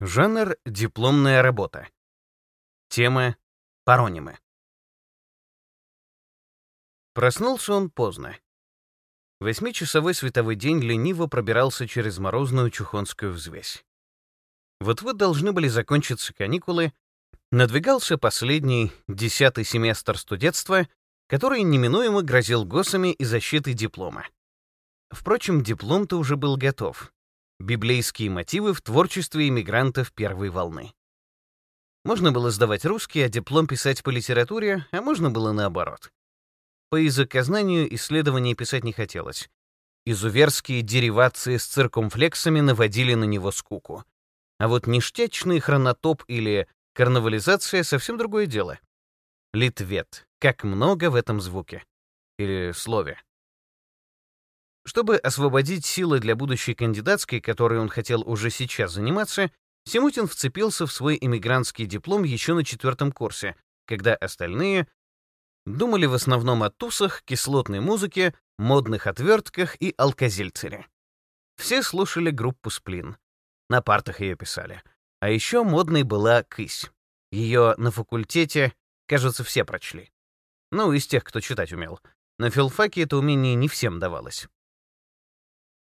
Жанр — дипломная работа. Тема — паронимы. Проснулся он поздно. Восьмичасовой световой день лениво пробирался через морозную чухонскую взвесь. Вот-вот должны были закончиться каникулы, надвигался последний, десятый семестр студентства, который неминуемо грозил госами и защитой диплома. Впрочем, диплом-то уже был готов библейские мотивы в творчестве иммигрантов первой волны. Можно было сдавать русский, а диплом писать по литературе, а можно было наоборот. По языкознанию исследований писать не хотелось. Изуверские деривации с циркумфлексами наводили на него скуку. А вот ништячный хронотоп или карнавализация — совсем другое дело. Литвет. Как много в этом звуке. Или слове. Чтобы освободить силы для будущей кандидатской, которой он хотел уже сейчас заниматься, Симутин вцепился в свой эмигрантский диплом еще на четвертом курсе, когда остальные думали в основном о тусах, кислотной музыке, модных отвертках и алкозельцере. Все слушали группу «Сплин». На партах ее писали. А еще модной была «Кысь». Ее на факультете, кажется, все прочли. Ну, из тех, кто читать умел. На филфаке это умение не всем давалось.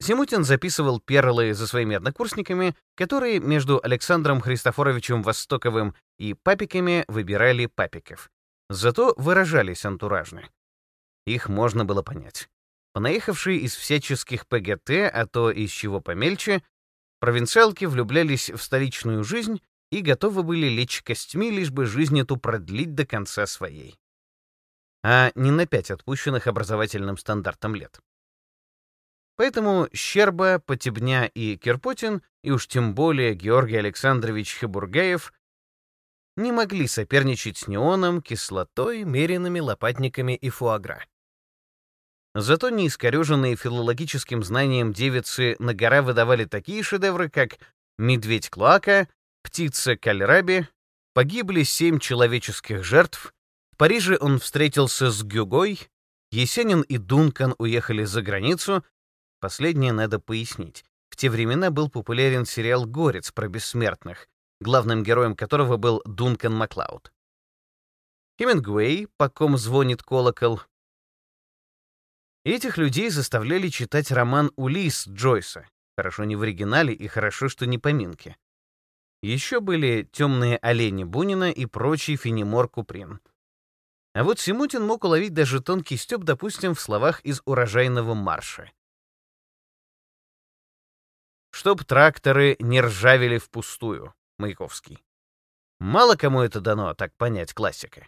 Симутин записывал перлы за своими однокурсниками, которые между Александром Христофоровичем Востоковым и папиками выбирали папиков. Зато выражались антуражно. Их можно было понять. Понаехавшие из всяческих ПГТ, а то из чего помельче, провинциалки влюблялись в столичную жизнь и готовы были лечь костьми, лишь бы жизнь эту продлить до конца своей. А не на пять отпущенных образовательным стандартом лет. Поэтому Щерба, Потебня и Кирпотин, и уж тем более Георгий Александрович Хабургаев, не могли соперничать с неоном, кислотой, меренными лопатниками и фуагра. Зато неискореженные филологическим знанием девицы на гора выдавали такие шедевры, как «Медведь Клоака», «Птица Кальраби», «Погибли семь человеческих жертв», в Париже он встретился с Гюгой, Есенин и Дункан уехали за границу, Последнее надо пояснить. В те времена был популярен сериал «Горец» про бессмертных, главным героем которого был Дункан Маклауд. Хемингуэй, по ком звонит колокол. Этих людей заставляли читать роман «Улисс» Джойса. Хорошо не в оригинале и хорошо, что не поминки. Еще были «Темные олени» Бунина и прочий Фенемор Куприн. А вот Симутин мог уловить даже тонкий стёб, допустим, в словах из «Урожайного марша». Чтоб тракторы не ржавели впустую, Маяковский. Мало кому это дано, так понять классика.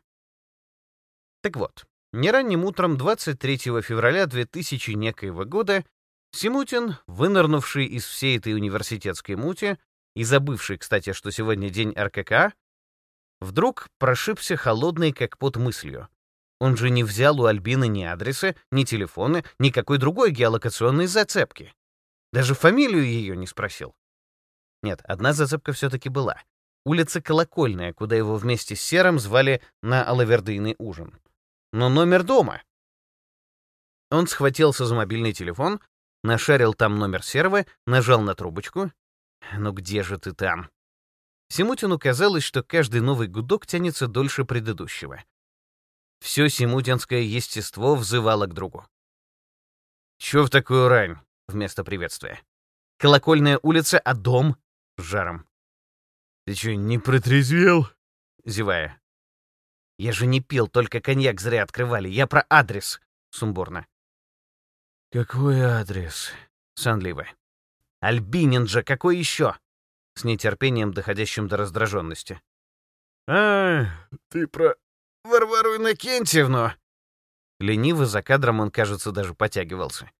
Так вот, не ранним утром 23 февраля 2000 некоего года Симутин, вынырнувший из всей этой университетской мути и забывший, кстати, что сегодня день РКК, вдруг прошибся холодной, как под мыслью. Он же не взял у Альбины ни адреса, ни телефона, никакой другой геолокационной зацепки. Даже фамилию ее не спросил. Нет, одна зацепка все-таки была. Улица Колокольная, куда его вместе с Серым звали на алавердийный ужин. Но номер дома. Он схватился за мобильный телефон, нашарил там номер Серого, нажал на трубочку. «Ну где же ты там?» Симутину казалось, что каждый новый гудок тянется дольше предыдущего. Все симутинское естество взывало к другу. «Чё в такую рань?» Вместо приветствия. Колокольная улица, а дом жаром. «Ты что, не протрезвел?» — зевая. «Я же не пил, только коньяк зря открывали. Я про адрес!» — сумбурно. «Какой адрес?» — сонливо. «Альбинин же, какой еще?» С нетерпением, доходящим до раздраженности. «А, ты про Варвару Иннокентьевну?» Лениво за кадром он, кажется, даже потягивался.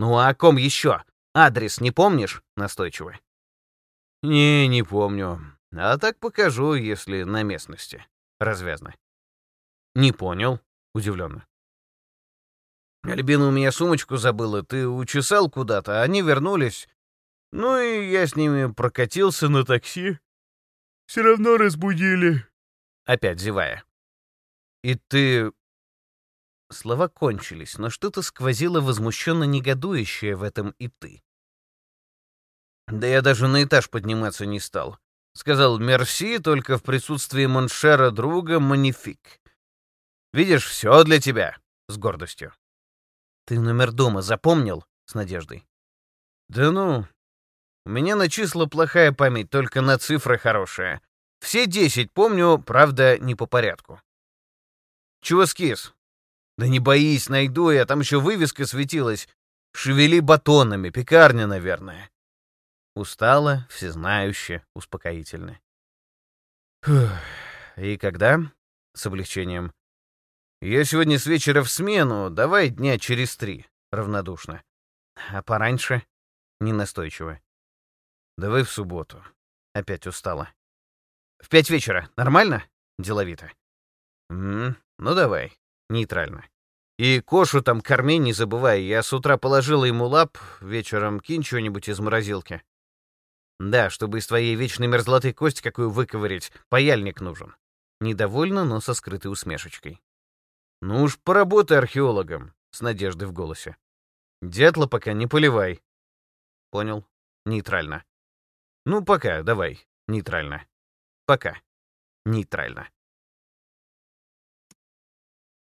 «Ну а о ком еще? Адрес не помнишь?» — настойчиво. «Не, не помню. А так покажу, если на местности». Развязно. «Не понял», — удивленно. «Альбина у меня сумочку забыла. Ты учесал куда-то, а они вернулись. Ну и я с ними прокатился на такси. Все равно разбудили». Опять зевая. «И ты Слова кончились, но что-то сквозило возмущенно негодующее в этом и ты. Да я даже на этаж подниматься не стал. Сказал «мерси» только в присутствии Моншера друга Манифик. «Видишь, все для тебя», — с гордостью. «Ты номер дома запомнил?» — с надеждой. «Да ну, у меня на числа плохая память, только на цифры хорошая. Все десять помню, правда, не по порядку». «Чего скис?» «Да не боись, найду я, там еще вывеска светилась. Шевели батонами, пекарня, наверное». Устала, всезнающе, успокоительно. «И когда?» — с облегчением. «Я сегодня с вечера в смену, давай дня через три», — равнодушно. «А пораньше?» — ненастойчиво. «Давай в субботу». Опять устала. «В пять вечера. Нормально?» — деловито. «М -м, «Ну давай. Нейтрально. И Кошу там корми, не забывай. Я с утра положила ему лап, вечером кинь что-нибудь из морозилки. Да, чтобы из твоей вечной мерзлоты кость какую выковырять, паяльник нужен. Недовольно, но со скрытой усмешечкой. Ну уж поработай археологом, с надеждой в голосе. Дятла пока не поливай. Понял. Нейтрально. Ну, пока, давай. Нейтрально. Пока. Нейтрально.